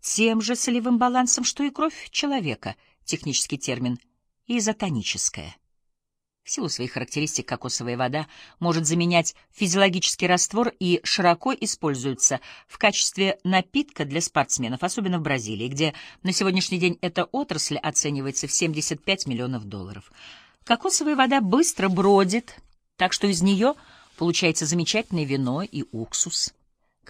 тем же солевым балансом, что и кровь человека, технический термин, изотоническая. В силу своих характеристик кокосовая вода может заменять физиологический раствор и широко используется в качестве напитка для спортсменов, особенно в Бразилии, где на сегодняшний день эта отрасль оценивается в 75 миллионов долларов. Кокосовая вода быстро бродит, так что из нее получается замечательное вино и уксус.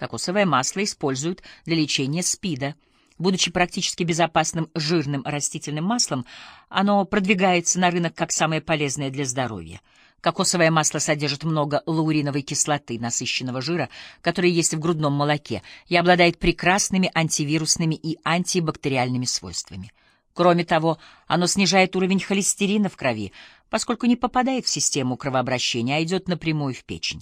Кокосовое масло используют для лечения СПИДа – Будучи практически безопасным жирным растительным маслом, оно продвигается на рынок как самое полезное для здоровья. Кокосовое масло содержит много лауриновой кислоты, насыщенного жира, который есть в грудном молоке, и обладает прекрасными антивирусными и антибактериальными свойствами. Кроме того, оно снижает уровень холестерина в крови, поскольку не попадает в систему кровообращения, а идет напрямую в печень.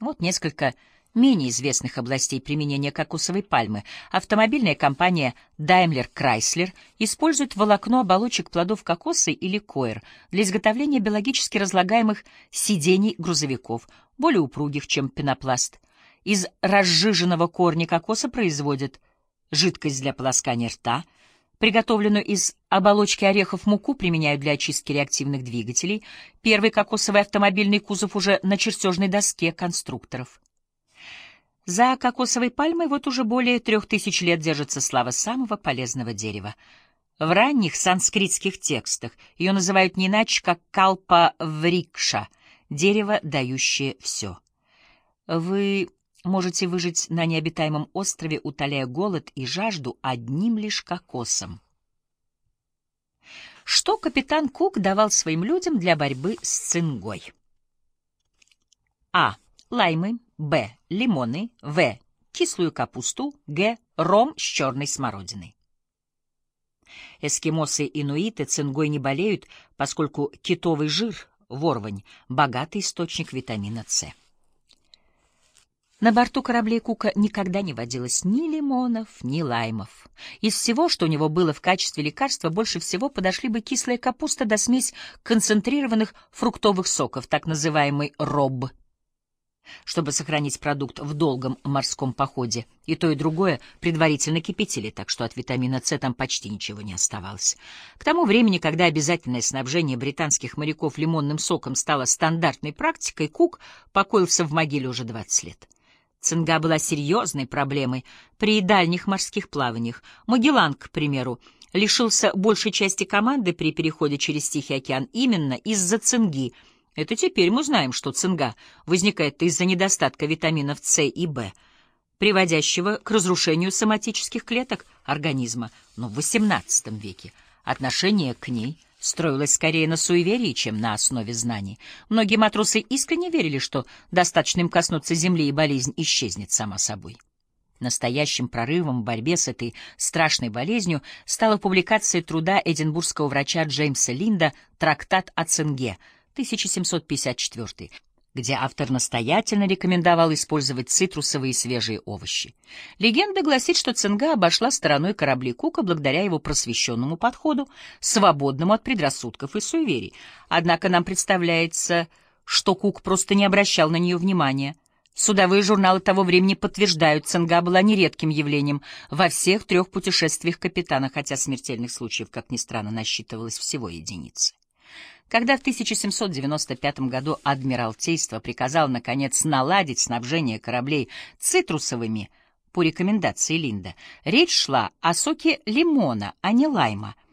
Вот несколько менее известных областей применения кокосовой пальмы, автомобильная компания Daimler Chrysler использует волокно оболочек плодов кокоса или коэр для изготовления биологически разлагаемых сидений грузовиков, более упругих, чем пенопласт. Из разжиженного корня кокоса производят жидкость для полоскания рта, приготовленную из оболочки орехов муку применяют для очистки реактивных двигателей, первый кокосовый автомобильный кузов уже на чертежной доске конструкторов. За кокосовой пальмой вот уже более трех тысяч лет держится слава самого полезного дерева. В ранних санскритских текстах ее называют не иначе, как калпа-врикша — дерево, дающее все. Вы можете выжить на необитаемом острове, утоляя голод и жажду одним лишь кокосом. Что капитан Кук давал своим людям для борьбы с цингой? А. Лаймы. Б. Лимоны. В. Кислую капусту. Г. Ром с черной смородиной. Эскимосы-инуиты цингой не болеют, поскольку китовый жир, ворвань, богатый источник витамина С. На борту кораблей Кука никогда не водилось ни лимонов, ни лаймов. Из всего, что у него было в качестве лекарства, больше всего подошли бы кислая капуста да смесь концентрированных фруктовых соков, так называемый роб – чтобы сохранить продукт в долгом морском походе. И то, и другое предварительно кипятили, так что от витамина С там почти ничего не оставалось. К тому времени, когда обязательное снабжение британских моряков лимонным соком стало стандартной практикой, Кук покоился в могиле уже 20 лет. Цинга была серьезной проблемой при дальних морских плаваниях. Магеллан, к примеру, лишился большей части команды при переходе через Тихий океан именно из-за цинги — это теперь мы знаем, что цинга возникает из-за недостатка витаминов С и В, приводящего к разрушению соматических клеток организма. Но в XVIII веке отношение к ней строилось скорее на суеверии, чем на основе знаний. Многие матросы искренне верили, что достаточно им коснуться земли, и болезнь исчезнет сама собой. Настоящим прорывом в борьбе с этой страшной болезнью стала публикация труда эдинбургского врача Джеймса Линда «Трактат о цинге», 1754, где автор настоятельно рекомендовал использовать цитрусовые свежие овощи. Легенда гласит, что цинга обошла стороной корабли Кука благодаря его просвещенному подходу, свободному от предрассудков и суеверий. Однако нам представляется, что Кук просто не обращал на нее внимания. Судовые журналы того времени подтверждают, цинга была нередким явлением во всех трех путешествиях капитана, хотя смертельных случаев, как ни странно, насчитывалось всего единицы. Когда в 1795 году Адмиралтейство приказало, наконец, наладить снабжение кораблей цитрусовыми по рекомендации Линда, речь шла о соке лимона, а не лайма —